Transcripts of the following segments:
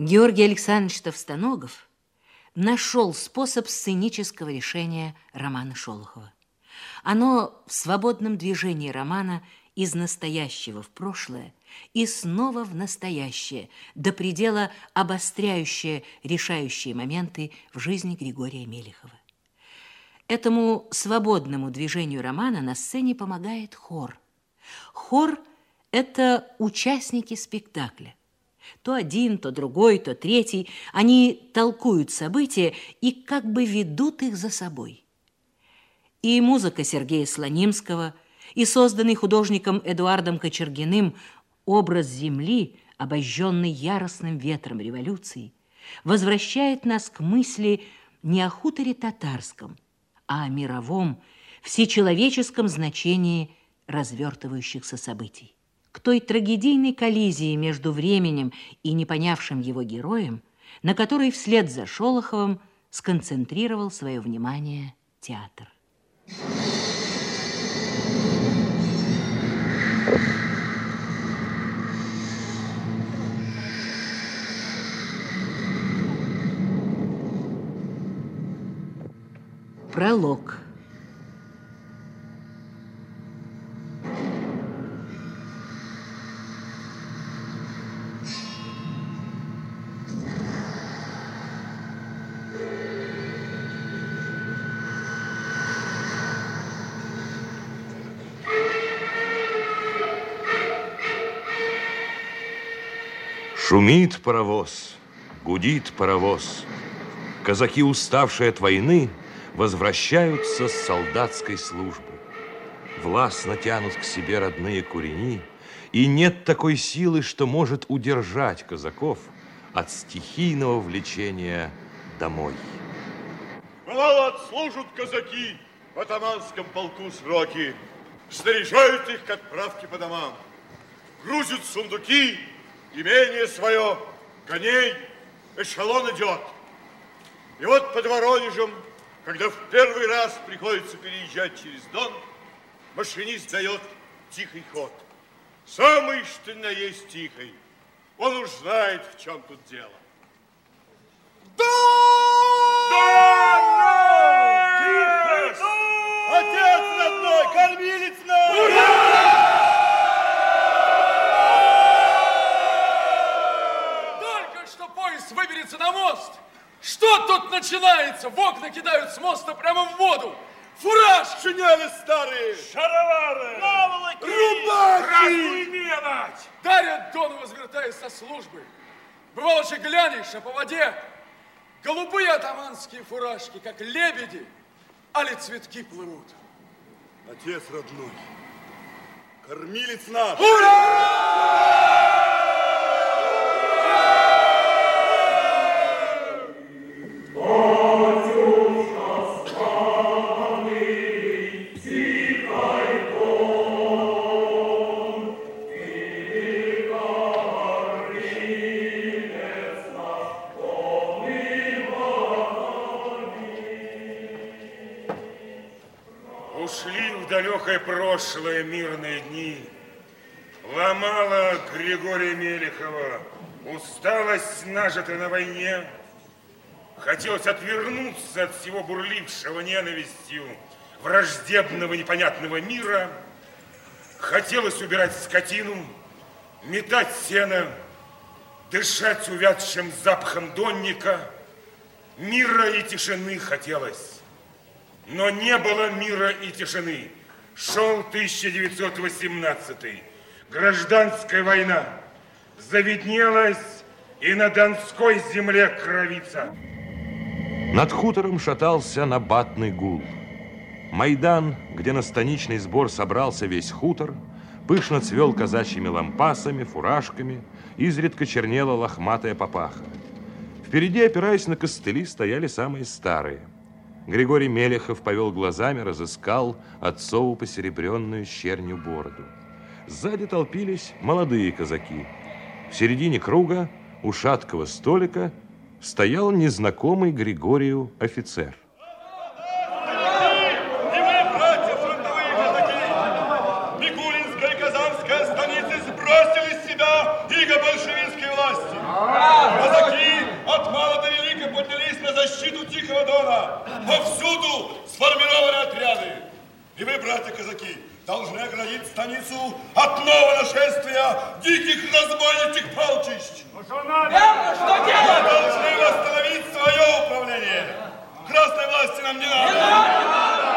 Георгий Александрович Товстоногов нашел способ сценического решения романа Шолохова. Оно в свободном движении романа из настоящего в прошлое и снова в настоящее, до предела обостряющее решающие моменты в жизни Григория Мелехова. Этому свободному движению романа на сцене помогает хор. Хор – это участники спектакля. То один, то другой, то третий. Они толкуют события и как бы ведут их за собой. И музыка Сергея Слонимского, и созданный художником Эдуардом Кочергиным образ земли, обожженный яростным ветром революции, возвращает нас к мысли не о хуторе татарском, а о мировом, всечеловеческом значении развертывающихся событий к той трагедийной коллизии между временем и непонявшим его героем, на которой вслед за Шолоховым сконцентрировал свое внимание театр. Пролог. Шумит паровоз, гудит паровоз. Казаки, уставшие от войны, возвращаются с солдатской службы. Властно тянут к себе родные курени, и нет такой силы, что может удержать казаков от стихийного влечения домой. Бывало, отслужат казаки в атаманском полку сроки, снаряжают их к отправке по домам, грузят сундуки, имение свое, коней, эшелон идет. И вот под Воронежем, когда в первый раз приходится переезжать через Дон, машинист дает тихий ход. Самый, что на есть тихий. Он уж знает, в чем тут дело. Да! Да! Тихо! Отец родной, кормилец наш! Ура! выберется на мост. Что тут начинается? В окна кидают с моста прямо в воду. Фураж! Шинели старые! Шаровары! Наволоки! Рубахи! Красную мелочь! Дарят Дону, возвертаясь со службы. Бывало же глянешь, а по воде голубые атаманские фуражки, как лебеди, али цветки плывут. Отец родной, кормилец наш! Ура! Далекое прошлое мирные дни ломала Григория Мелехова усталость, нажитая на войне. Хотелось отвернуться от всего бурлившего ненавистью враждебного непонятного мира. Хотелось убирать скотину, метать сено, дышать увядшим запахом донника. Мира и тишины хотелось. Но не было мира и тишины. Шел 1918 Гражданская война. Заведнелась и на Донской земле кровица. Над хутором шатался набатный гул. Майдан, где на станичный сбор собрался весь хутор, пышно цвел казачьими лампасами, фуражками, изредка чернела лохматая папаха. Впереди, опираясь на костыли, стояли самые старые – Григорий Мелехов повел глазами, разыскал отцову посеребренную щерню бороду. Сзади толпились молодые казаки. В середине круга у шаткого столика стоял незнакомый Григорию офицер. Казанская станицы сбросили с себя иго большевистской власти. Казаки защиту Тихого Дона. Повсюду сформированы отряды. И вы, братья-казаки, должны оградить станицу от нового нашествия диких разбойничьих полчищ. Ну что надо? Верно, что делать? Мы должны восстановить свое управление. Красной власти нам не надо. Не надо!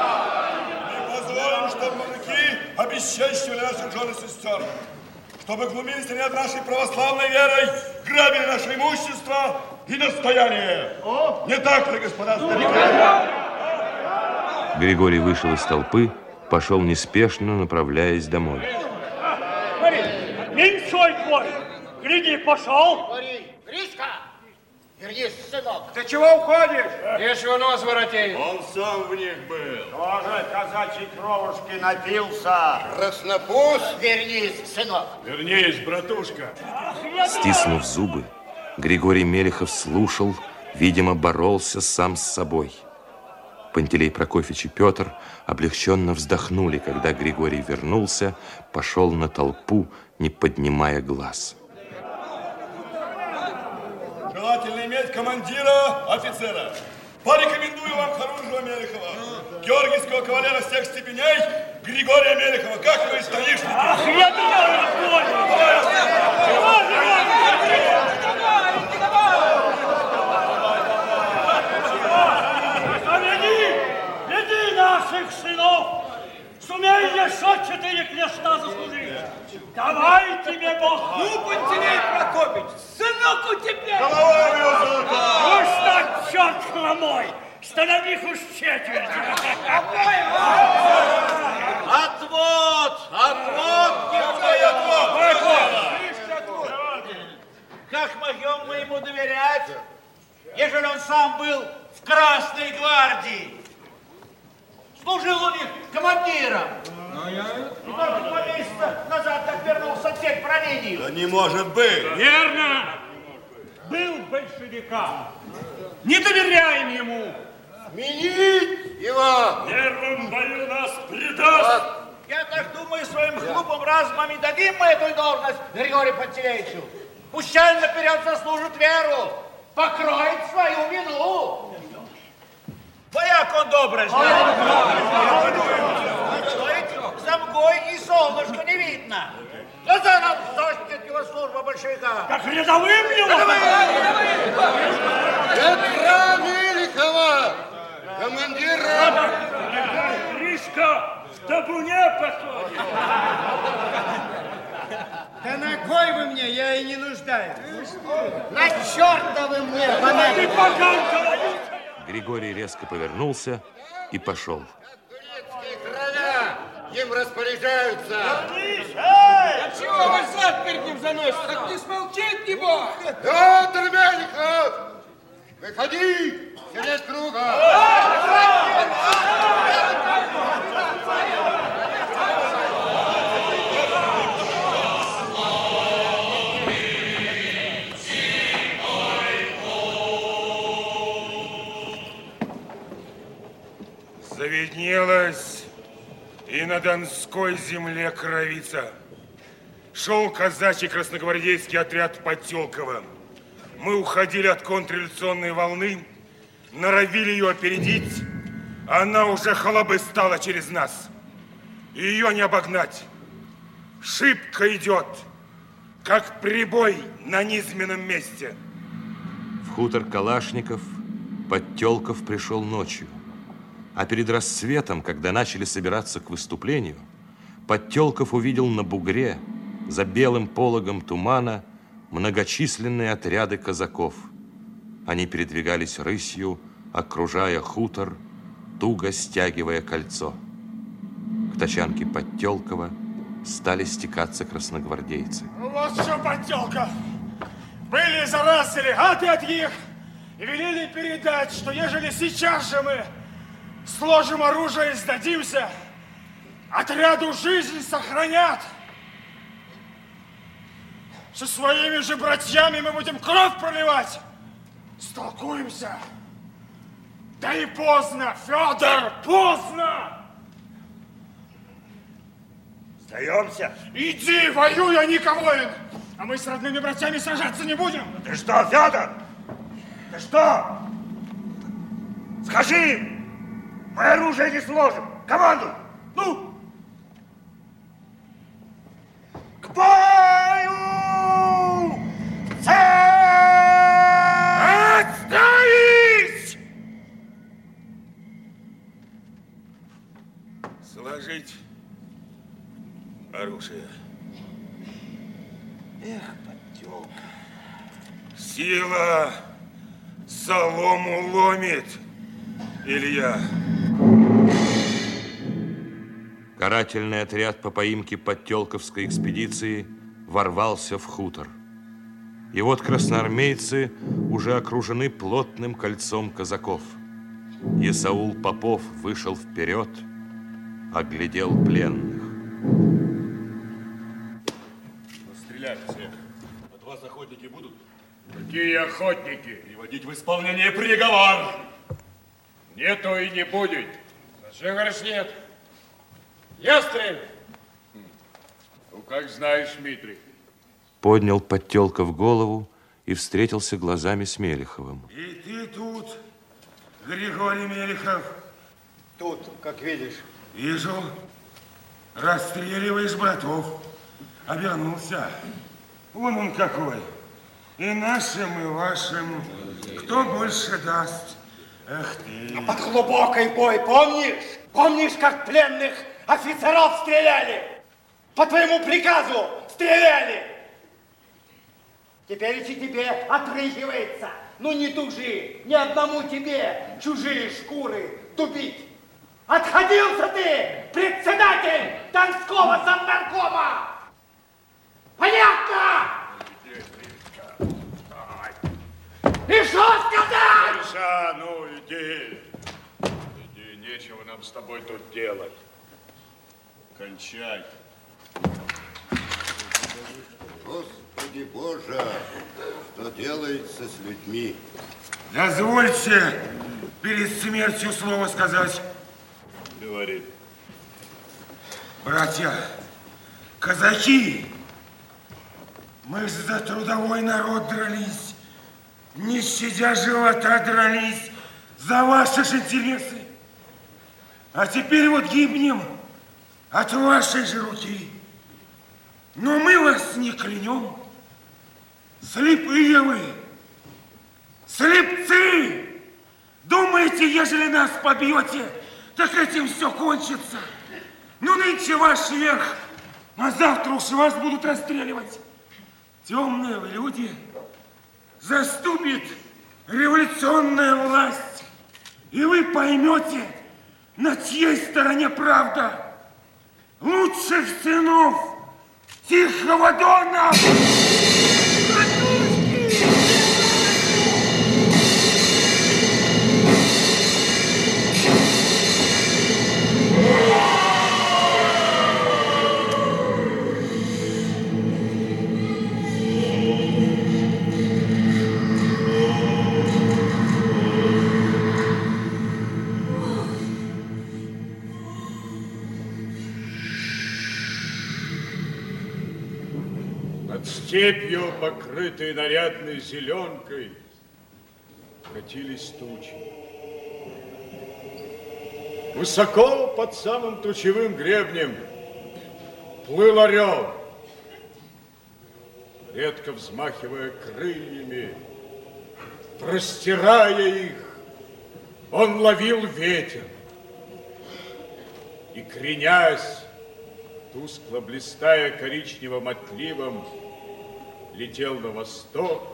Не позволим, чтобы мужики обесчещивали наших жен и сестер. Чтобы глумились они над нашей православной верой, грабили наше имущество и достояние. О! Не так ли, господа старики? Григорий вышел из толпы, пошел неспешно, направляясь домой. Смотри, меньшой твой, гляди, пошел. Смотри, Гришка, вернись, сынок. Ты чего уходишь? Его нос воротил? Он сам в них был. Тоже казачьей кровушки напился. Краснопуст, вернись, сынок. Вернись, братушка. Стиснув зубы, Григорий Мелехов слушал, видимо, боролся сам с собой. Пантелей Прокофьевич и Петр облегченно вздохнули, когда Григорий вернулся, пошел на толпу, не поднимая глаз. Желательно иметь командира, офицера. Порекомендую вам Харунжева Мелехова, георгиевского кавалера всех степеней, Григория Мелехова. Как вы, станишники? Ах, я наших сумей еще четыре клешта заслужить. Давай тебе Бог. Ну, Пантелей Прокопич, сынок у тебя. Головой золота. Уж так, черт хромой. Станових уж четверть. Отвод, отвод, Какой отвод? Как могем мы ему доверять, ежели он сам был в Красной гвардии? Служил у них командиром. И только два месяца назад как вернулся теперь по ранению. Да не Верно. Был большевикам. Не доверяем ему. Сменить его. В первом бою нас предаст. Я так думаю, своим глупым разумом и дадим мы эту должность Григорию Пантелеичу. Пущай наперед заслужит веру, покроет свою вину. Вояк он добрый, знаете. За мгой и солнышко не видно. Глаза нам его служба большевика. Как рядовым его. Петра Мелихова, командира. Гришка в табуне походит. Да на кой вы мне? Я и не нуждаюсь. На черта вы мне. Григорий резко повернулся и пошел. Им распоряжаются. Чего вы зад перед ним заносите? Так не смолчит, не бог. Петр Мелихов, выходи, перед круга. Заведнелась и на Донской земле кровица. Шел казачий красногвардейский отряд Потелкова. Мы уходили от контрреволюционной волны, норовили ее опередить. Она уже холобы стала через нас. Ее не обогнать. Шибко идет, как прибой на низменном месте. В хутор Калашников Подтелков пришел ночью. А перед рассветом, когда начали собираться к выступлению, Подтелков увидел на бугре, за белым пологом тумана, многочисленные отряды казаков. Они передвигались рысью, окружая хутор, туго стягивая кольцо. К тачанке Подтелкова стали стекаться красногвардейцы. Вот что, подтелка. Были за раз делегаты от них и велели передать, что ежели сейчас же мы сложим оружие и сдадимся, отряду жизнь сохранят. Со своими же братьями мы будем кровь проливать. Столкуемся. Да и поздно, Федор, поздно. Сдаемся. Иди, воюй, а не воин. А мы с родными братьями сражаться не будем. Ты что, Федор? Ты что? Скажи им, мы оружие не сложим. Команду! Ну! К бою! Цель! Отставить! Сложить оружие. Эх, подтек. Сила солому ломит, Илья. Карательный отряд по поимке Подтелковской экспедиции ворвался в хутор. И вот красноармейцы уже окружены плотным кольцом казаков. Исаул Попов вышел вперед, оглядел пленных. Стреляйте всех. От вас охотники будут? Какие охотники? Приводить в исполнение приговор. Нету и не будет. Зачем говоришь нет? Я стреляю. Ну, как знаешь, Дмитрий. Поднял Подтелков голову и встретился глазами с Мелеховым. И ты тут, Григорий Мелехов. Тут, как видишь. Вижу, расстреливаешь братов. Обернулся. Вон он какой. И нашим, и вашим. Кто больше даст? Эх ты. Под глубокой бой, помнишь? Помнишь, как пленных офицеров стреляли? По твоему приказу стреляли. Теперь и тебе отрыгивается. Ну не тужи, ни одному тебе чужие шкуры дубить. Отходился ты, председатель Донского совнаркома! Понятно? И что сказать? Миша, ну иди. Иди, нечего нам с тобой тут делать. Кончай. Господи Боже, что делается с людьми? Дозвольте перед смертью слово сказать. Говори. Братья, казаки, мы за трудовой народ дрались, не щадя живота дрались за ваши же интересы. А теперь вот гибнем от вашей же руки. Но мы вас не клянем. Слепые вы, слепцы! Думаете, ежели нас побьете, так этим все кончится? Ну, нынче ваш верх, а завтра уж вас будут расстреливать. Темные вы люди, заступит революционная власть, и вы поймете, на чьей стороне правда. Лучших сынов Тихого Дона! Степью, покрытой нарядной зеленкой, катились тучи. Высоко под самым тучевым гребнем плыл орел, редко взмахивая крыльями, простирая их, он ловил ветер. И, кренясь, тускло блистая коричневым отливом, летел на восток,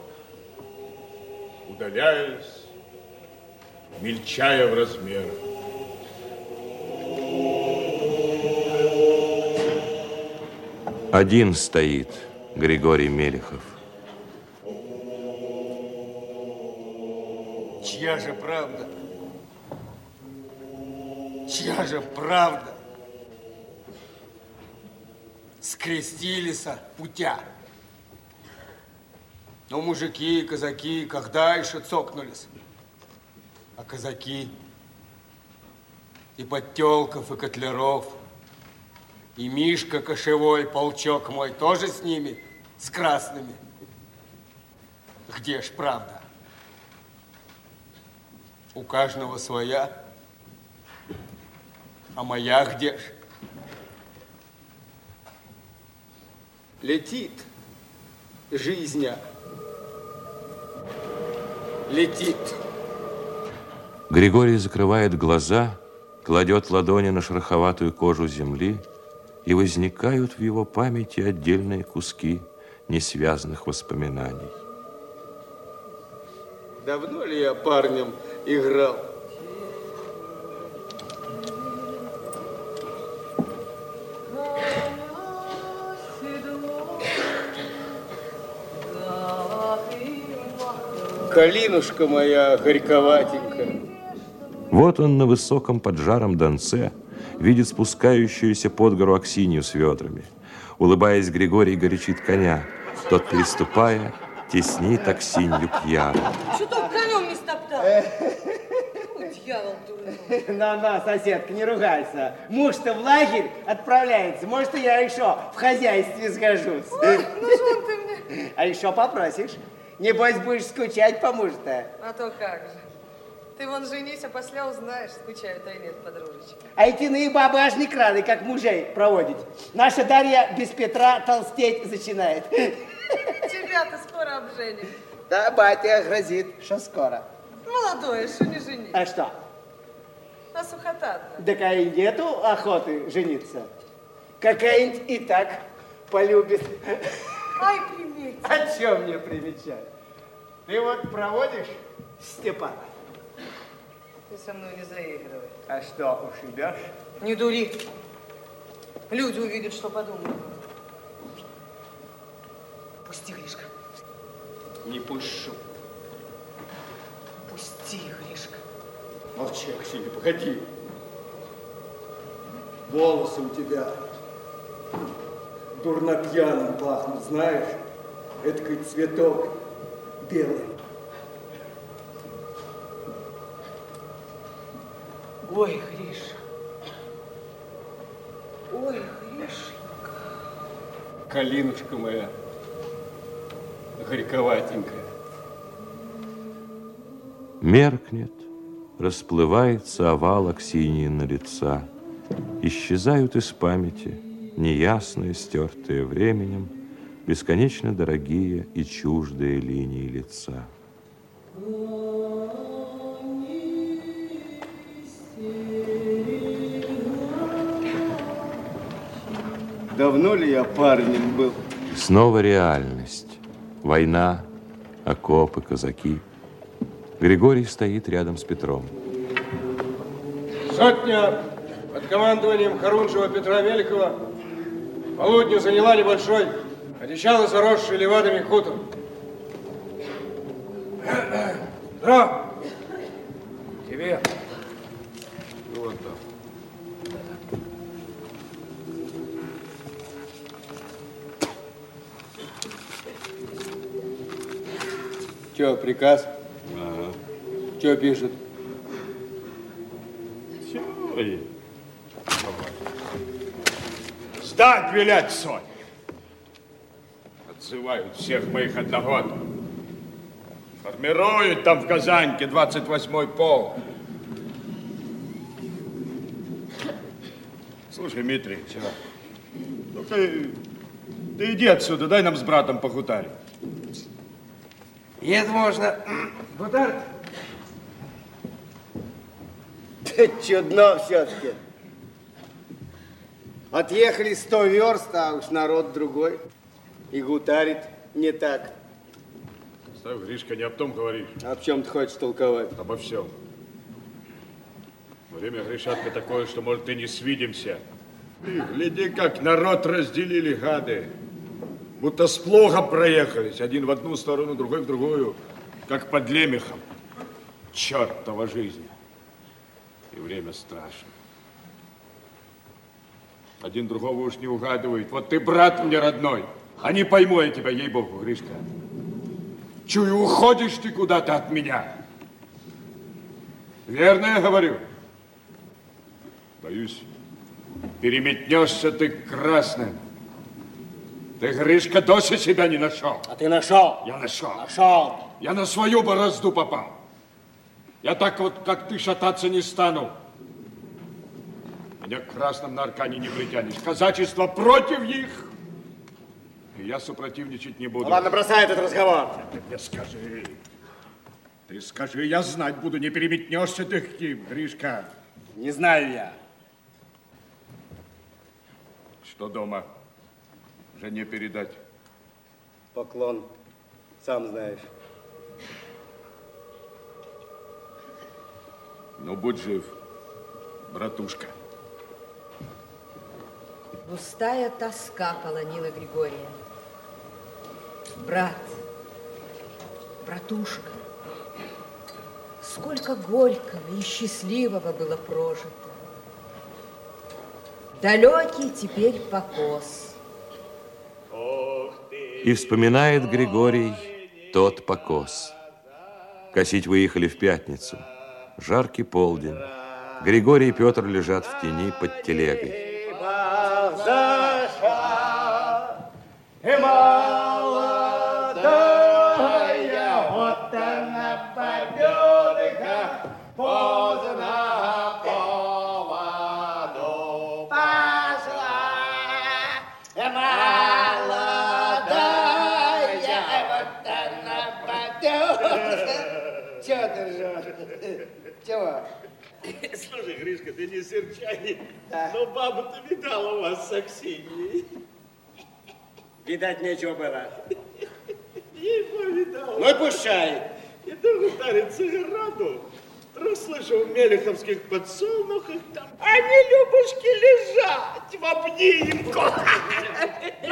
удаляясь, мельчая в размерах. Один стоит Григорий Мелехов. Чья же правда? Чья же правда? Скрестились путя. Но мужики казаки когда еще цокнулись? А казаки и Подтелков, и Котляров, и Мишка Кошевой, полчок мой, тоже с ними, с красными. Где ж правда? У каждого своя. А моя где ж? Летит жизнь. Летит. Григорий закрывает глаза, кладет ладони на шероховатую кожу земли, и возникают в его памяти отдельные куски несвязанных воспоминаний. Давно ли я парнем играл? Калинушка моя горьковатенькая. Вот он на высоком поджаром донце видит спускающуюся под гору Аксинью с ведрами. Улыбаясь, Григорий горячит коня. Тот, переступая, теснит Аксинью к яру. Что только конем не стоптал? Ой, дьявол дурной. На-на, соседка, не ругайся. Муж-то в лагерь отправляется. Может, и я еще в хозяйстве сгожусь. Ой, ну что ты мне? А еще попросишь. Небось, будешь скучать по мужу-то. А то как же. Ты вон женись, а после узнаешь, скучают или нет, подружечка. А эти иные бабы аж не краны, как мужей проводить. Наша Дарья без Петра толстеть начинает. Тебя-то скоро обженим. Да, батя грозит, что скоро. Молодое, что не жени. А что? А сухотатно. Так а и нету охоты жениться. Какая-нибудь и так полюбит. Ай, приметь. А чем мне примечать? Ты вот проводишь Степана? Ты со мной не заигрывай. А что, ушибешь? Не дури. Люди увидят, что подумают. Пусти, Гришка. Не пущу. Пусти, Гришка. Молчи, Аксинья, погоди. Волосы у тебя дурно пьяным пахнут, знаешь? Эдакий цветок белый. Ой, Гриша. Ой, Гришенька. Калинушка моя, горьковатенькая. Меркнет, расплывается овал на лица. Исчезают из памяти неясные, стертые временем, бесконечно дорогие и чуждые линии лица. Давно ли я парнем был? Снова реальность. Война, окопы, казаки. Григорий стоит рядом с Петром. Сотня под командованием Харунжева Петра Великого полудню заняла небольшой, одичало заросший левадами хутор. Здорово! Тебе. Вот так. Че, приказ? Ага. Че пишет? Ой. Сдать велять Сонь. Отзывают всех моих одногодок. Формируют там в Казаньке 28-й пол. Слушай, Дмитрий, ну ты, ты иди отсюда, дай нам с братом похутарить. Нет, можно. Гутарт? Да чудно все-таки. Отъехали сто верст, а уж народ другой. И гутарит не так. Ставь, Гришка, не об том говоришь, А в чем ты хочешь толковать? обо всем. Время, Гришатка, такое, что, может, и не свидимся. Ты гляди, как народ разделили гады. Будто с плохом проехались. Один в одну сторону, другой в другую. Как под лемехом. Чертова жизнь. И время страшно. Один другого уж не угадывает. Вот ты брат мне родной. А не пойму я тебя, ей-богу, Гришка. Чую, уходишь ты куда-то от меня. Верно я говорю? Боюсь, переметнешься ты красным. Ты, Гришка, досі себя не нашел. А ты нашел? Я нашел. Нашел. Я на свою борозду попал. Я так вот, как ты, шататься не стану. Меня к красным на аркане не притянешь. Казачество против них. Я супротивничать не буду. Ну, ладно, бросай этот разговор. Ты мне скажи. Ты скажи, я знать буду, не переметнешься ты к ним, Гришка. Не знаю я. Что дома? Жене передать. Поклон, сам знаешь. Ну, будь жив, братушка. Густая тоска полонила Григория. Брат, братушка, сколько горького и счастливого было прожито. Далекий теперь покос. И вспоминает Григорий тот покос. Косить выехали в пятницу. Жаркий полдень. Григорий и Петр лежат в тени под телегой. И молодая, Гришка, ты не серчай, но бабу-то видала у вас с Аксиньей. Видать, нечего было. Ей повидала. Ну и пущай. Иду гутариться раду. Расслышал в мелеховских подсолнухах там. Они, Любушки, лежать в обнимку.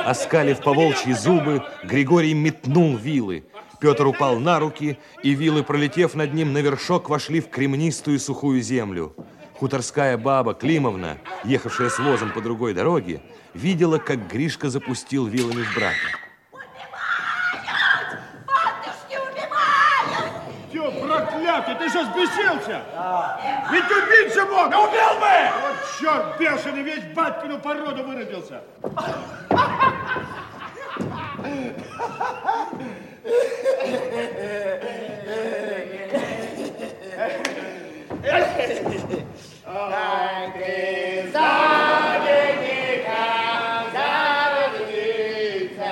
Оскалив по волчьи зубы, Григорий метнул вилы. Петр упал на руки, и вилы, пролетев над ним на вершок, вошли в кремнистую сухую землю. Хуторская баба Климовна, ехавшая с возом по другой дороге, видела, как Гришка запустил вилами в брата. Че, проклятый, ты что, сбесился? Ведь убить же мог! Да убил бы! Вот черт бешеный, весь батькину породу выродился. ты сзади никогда родиться,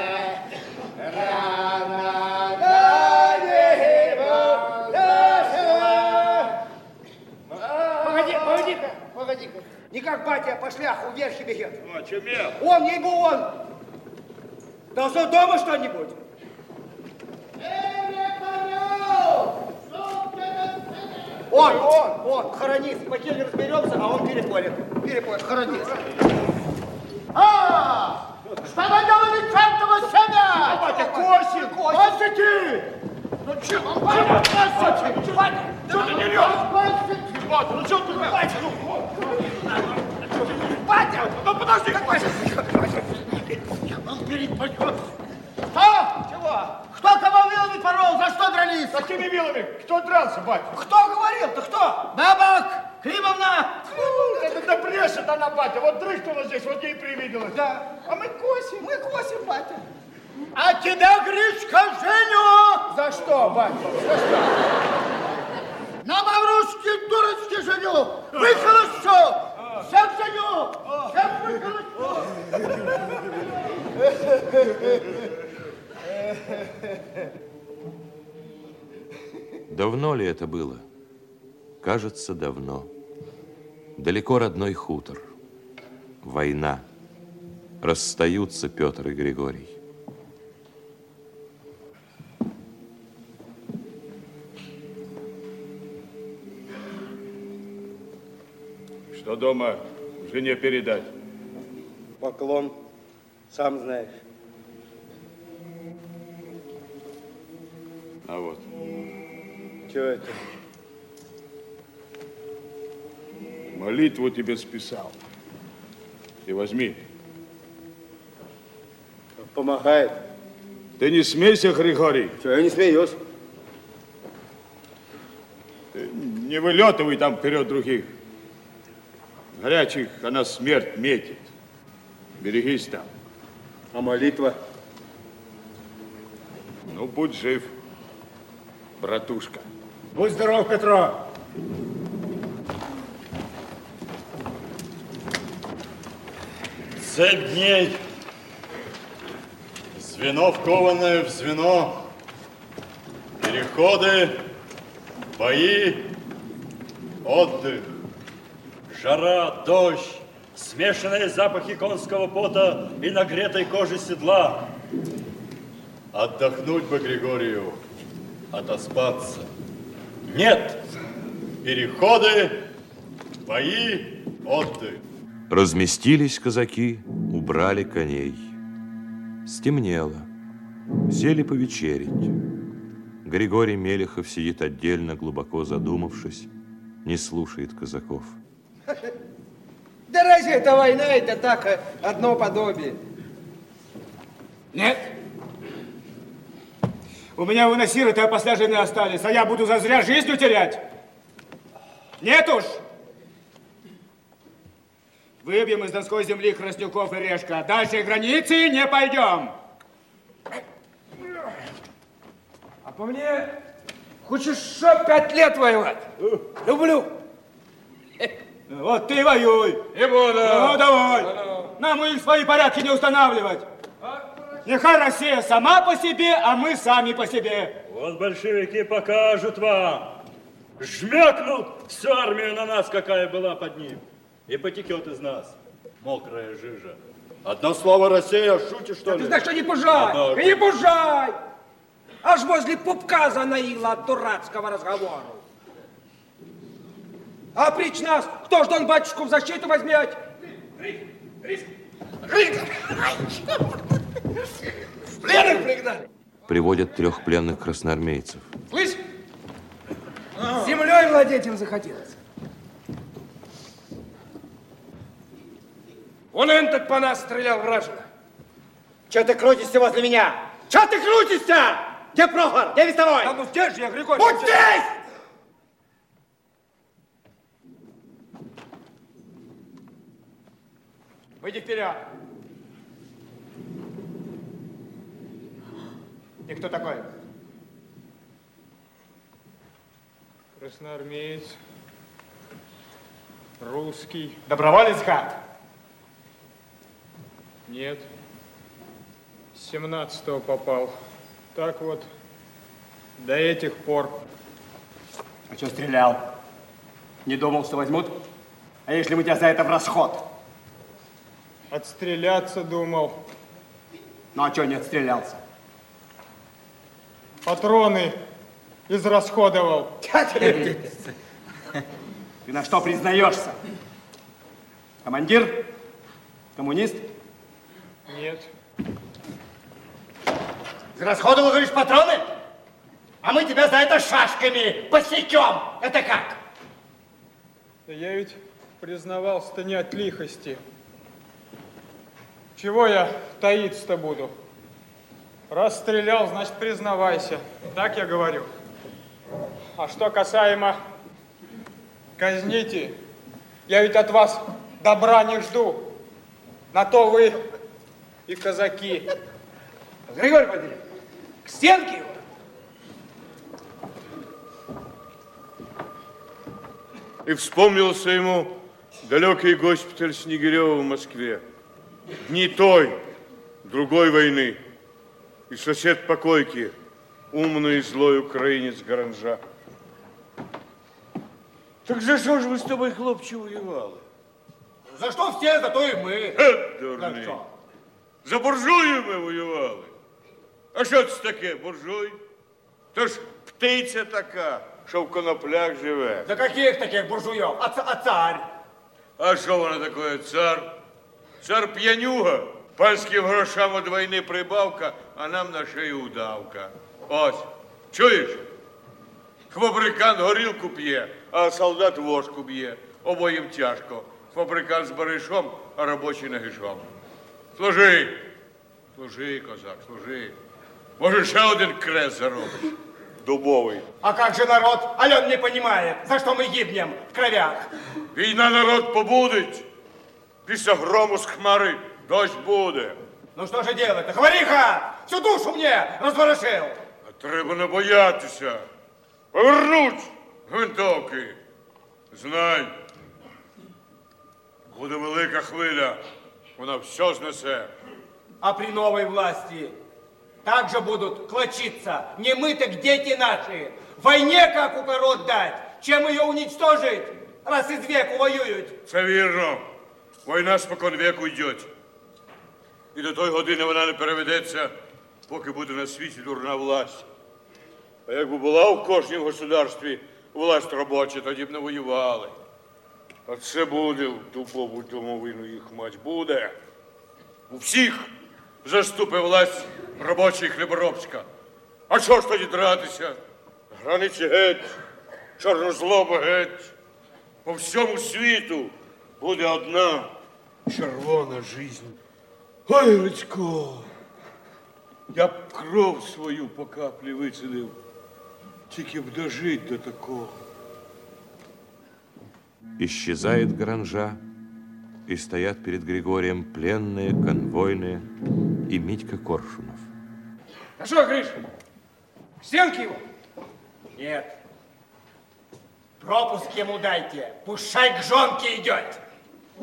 рано Погоди, погоди-ка, погоди-ка. Не как батя по шляху вверх бегет. Ну, очумел. Он, ей-бо он. Должно дома что-нибудь. Он, он, он, хоронист. Пока не разберемся, а он переходит. Переходит, хоронист. А! Что наделали чертово семя? Батя, косит! Косите! Ну че, ну Батя, косите! Батя, Что ты не лёг? Косите! Батя, ну что ты, батя? Батя! Ну подожди, батя! Что? Чего? Кто кого вилами порол? За что дрались? Какими вилами? Кто дрался, батя? Кто говорил-то? Кто? Бабок! Климовна! Это да брешет она, батя. Вот дрыхнула здесь, вот ей привиделось. Да. А мы косим. Мы косим, батя. А тебя, Гришка, женю! За что, батя? За что? На Маврушке дурочке женю! Выхолощу! Всем женю! Всем выхолощу! Давно ли это было? Кажется, давно. Далеко родной хутор. Война. Расстаются Петр и Григорий. Что дома жене передать? Поклон, сам знаешь. Что это? Молитву тебе списал. Ты возьми. Помогает. Ты не смейся, Григорий. Что, я не смеюсь. Ты не вылетывай там вперед других. Горячих она смерть метит. Берегись там. А молитва? Ну, будь жив, братушка. Будь здоров, Петро. Цепь дней, звено вкованное в звено, переходы, бои, отдых, жара, дождь, смешанные запахи конского пота и нагретой кожи седла. Отдохнуть бы Григорию, отоспаться. Нет, переходы, бои, отдых. Разместились казаки, убрали коней. Стемнело. Сели повечерить. Григорий Мелехов сидит отдельно, глубоко задумавшись, не слушает казаков. Да разве это война, это так, э, одно подобие. Нет. У меня выносиры-то а после жены остались, а я буду зазря жизнью терять. Нет уж. Выбьем из Донской земли Краснюков и Решка. Дальше границы не пойдем. А по мне, хочешь еще пять лет воевать? Люблю. Вот ты и воюй. И буду. Ну, давай. Нам их свои порядки не устанавливать. Нехай Россия сама по себе, а мы сами по себе. Вот большевики покажут вам. Жмякнут всю армию на нас, какая была под ним. И потекет из нас мокрая жижа. Одно слово Россия, шутишь, что Да ли? ты знаешь, что не пужай, Одно. не пужай. Аж возле пупка занаила от дурацкого разговора. А прич нас, кто ж Дон батюшку в защиту возьмет? В плен их пригнали. Приводят трех пленных красноармейцев. Слышь, землей владеть им захотелось. Он этот по нас стрелял вражина. Че ты крутишься возле меня? Че ты крутишься? Где Прохор? Где вестовой? Да ну здесь же я, Григорий. Вот здесь! Выйди вперед. Ты кто такой? Красноармеец. Русский. Доброволец хат? Нет. С 17 попал. Так вот, до этих пор. А что стрелял? Не думал, что возьмут? А если мы тебя за это в расход? Отстреляться думал. Ну а что не отстрелялся? Патроны израсходовал. Ты на что признаешься? Командир? Коммунист? Нет. Расходовал, говоришь, патроны? А мы тебя за это шашками посекем. Это как? Да я ведь признавался-то не от лихости. Чего я таиться-то буду? Раз стрелял, значит, признавайся. Так я говорю. А что касаемо казните, я ведь от вас добра не жду. На то вы и казаки. Григорий Пантелеич, к стенке его. И вспомнился ему далекий госпиталь Снегирева в Москве. Дни той, другой войны И сосед по койке, умный и злой украинец Гаранжа. Так за что же вы с тобой, хлопче, воевали? За что все, зато и мы. Е, дурний. За буржуїв ми воювали. А що це таке, буржуй? То ж птиця така, що в коноплях живе. За каких таких буржуев? А, ца- а царь? А що вона таке, цар? Цар п'янюга, панським грошам від війни прибавка, а нам на шию удавка. Ось, чуєш? Фабрикант горілку п'є, а солдат вошку б'є. Обоїм тяжко. Фабрикант з баришом, а робочий нагишом. Служи, служи, козак, служи. Може, ще один крест заробиш. Дубовий. А как же народ? Ален не понимает, за что мы гибнем в кровях. Війна народ побудить. Після грому з хмари дощ буде. Ну что же делать-то? Говориха! Всю душу мне разворошил. А треба не боятися. Повернуть гвинтовки. Знай, буде велика хвиля, вона все знесе. А при новой власти также будут клочиться не мы, так дети наши. Войне как упорот дать, чем ее уничтожить, раз из веку воюют. Це вірно. Війна спокон віку йде. І до той години вона не переведеться, поки буде на світі дурна власть. А якби була в кожній государстві власть робоча, тоді б не воювали. А це буде в тупому домовину їх мать буде. У всіх заступи власть робоча і хліборобська. А що ж тоді дратися? Границі геть, чорнозлоба геть. По всьому світу буде одна червона жизнь. Ой, Грицько, я б кров свою по каплі вицілив, тільки б дожить до такого. Исчезает Гранжа, и стоят перед Григорием пленные, конвойные и Митька Коршунов. А что, Гриша, стенки его? Нет. Пропуск ему дайте, пущай к жонке идет. И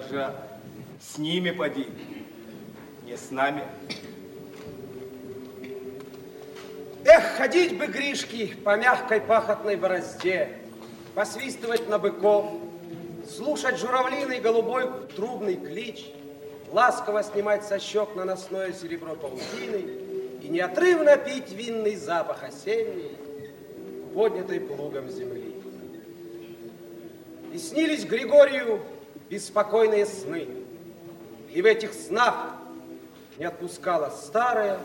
Гаранжа. С ними поди. Не с нами. Эх, ходить бы, Гришки, по мягкой пахотной борозде, посвистывать на быков, слушать журавлиный голубой трубный клич, ласково снимать со щек наносное серебро паутины и неотрывно пить винный запах осенний, поднятый плугом земли. И снились Григорию беспокойные сны, и в этих снах не отпускала старая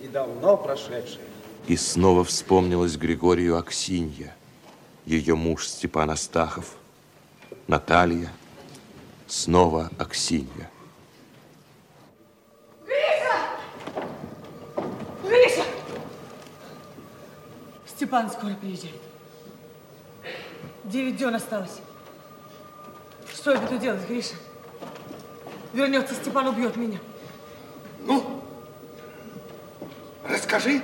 и давно прошедшая. И снова вспомнилась Григорию Аксинья, ее муж Степан Астахов, Наталья, снова Аксинья. Гриша! Гриша! Степан скоро приезжает. Девять дён осталось. Что я буду делать, Гриша? Вернется Степан, убьет меня. Ну, расскажи,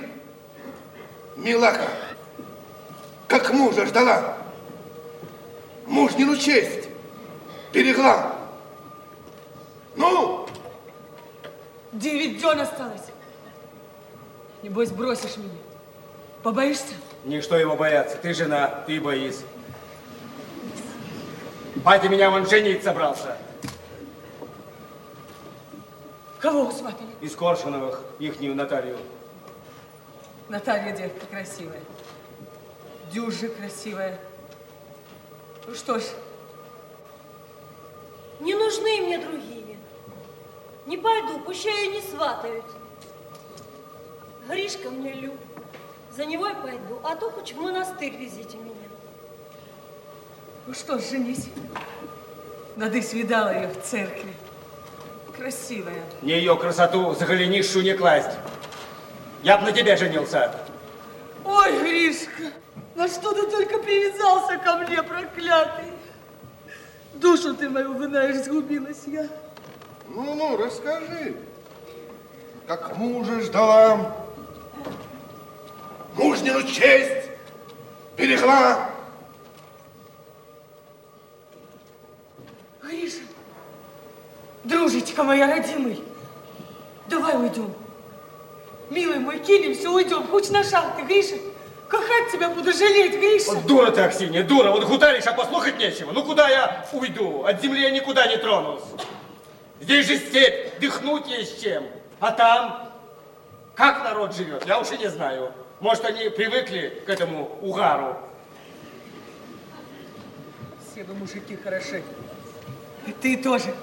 милаха, как мужа ждала. Мужнину честь берегла. Ну, Девять дён осталось. Небось, бросишь меня. Побоишься? Ничто его бояться. Ты жена, ты боись. Батя меня вон женить собрался. Кого усватали? Из Коршуновых, ихнюю Наталью. Наталья девка красивая. Дюжа красивая. Ну что ж, Не нужны мне другие. Не пойду, пущай не сватают. Гришка мне люб. За него и пойду, а то хоть в монастырь везите меня. Ну что ж, женись. Надысь видала ее в церкви. Красивая. Мне ее красоту за голенишу не класть. Я б на тебе женился. Ой, Гришка, на что ты только привязался ко мне, проклятый? Душу ты мою, знаешь, сгубилась я. ну-ну, расскажи, как мужа ждала. Мужнину честь берегла. Гриша, дружечка моя родимый, давай уйдем. Милый мой, кинемся, уйдем, хоть на шаг ты, Гриша. Кахать тебя буду жалеть, Гриша. Вот дура ты, Аксинья, дура. Вот гутаришь, а послухать нечего. Ну куда я уйду? От земли я никуда не тронусь. Здесь же степь, дыхнуть есть чем. А там, как народ живет, я уж и не знаю. Может, они привыкли к этому угару. Все вы мужики хороши. И ты тоже.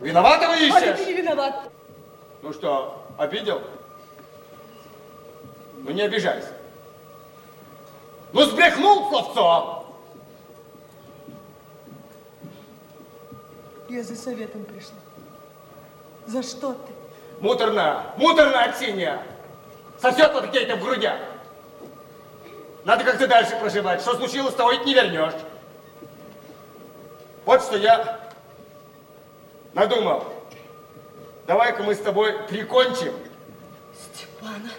Виноватого А ищешь? ты не виноват. Ну что, обидел? Ну не обижайся. Ну сбрехнул словцо. Я за советом пришла. За что ты? Муторно, муторно, Аксинья. Сосет вот какие-то в грудях. Надо как-то дальше проживать. Что случилось, того ведь не вернешь. Вот что я надумал. Давай-ка мы с тобой прикончим. Степана.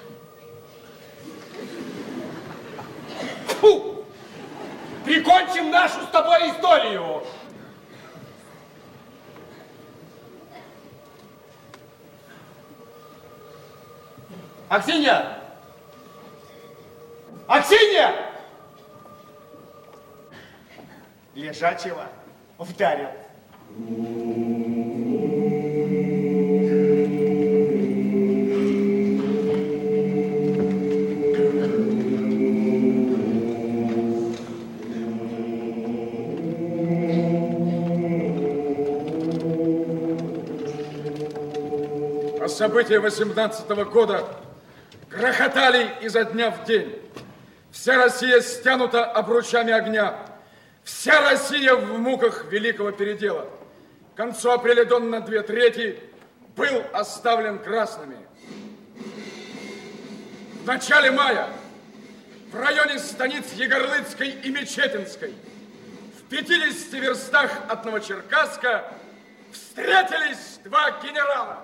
Фу! Прикончим нашу с тобой историю. Аксинья! Аксинья! Лежачего вдарил. События 18 года грохотали изо дня в день. Вся Россия стянута обручами огня. Вся Россия в муках великого передела. К концу апреля Дон на две трети был оставлен красными. В начале мая в районе станиц Егорлыцкой и Мечетинской в 50 верстах от Новочеркасска встретились два генерала.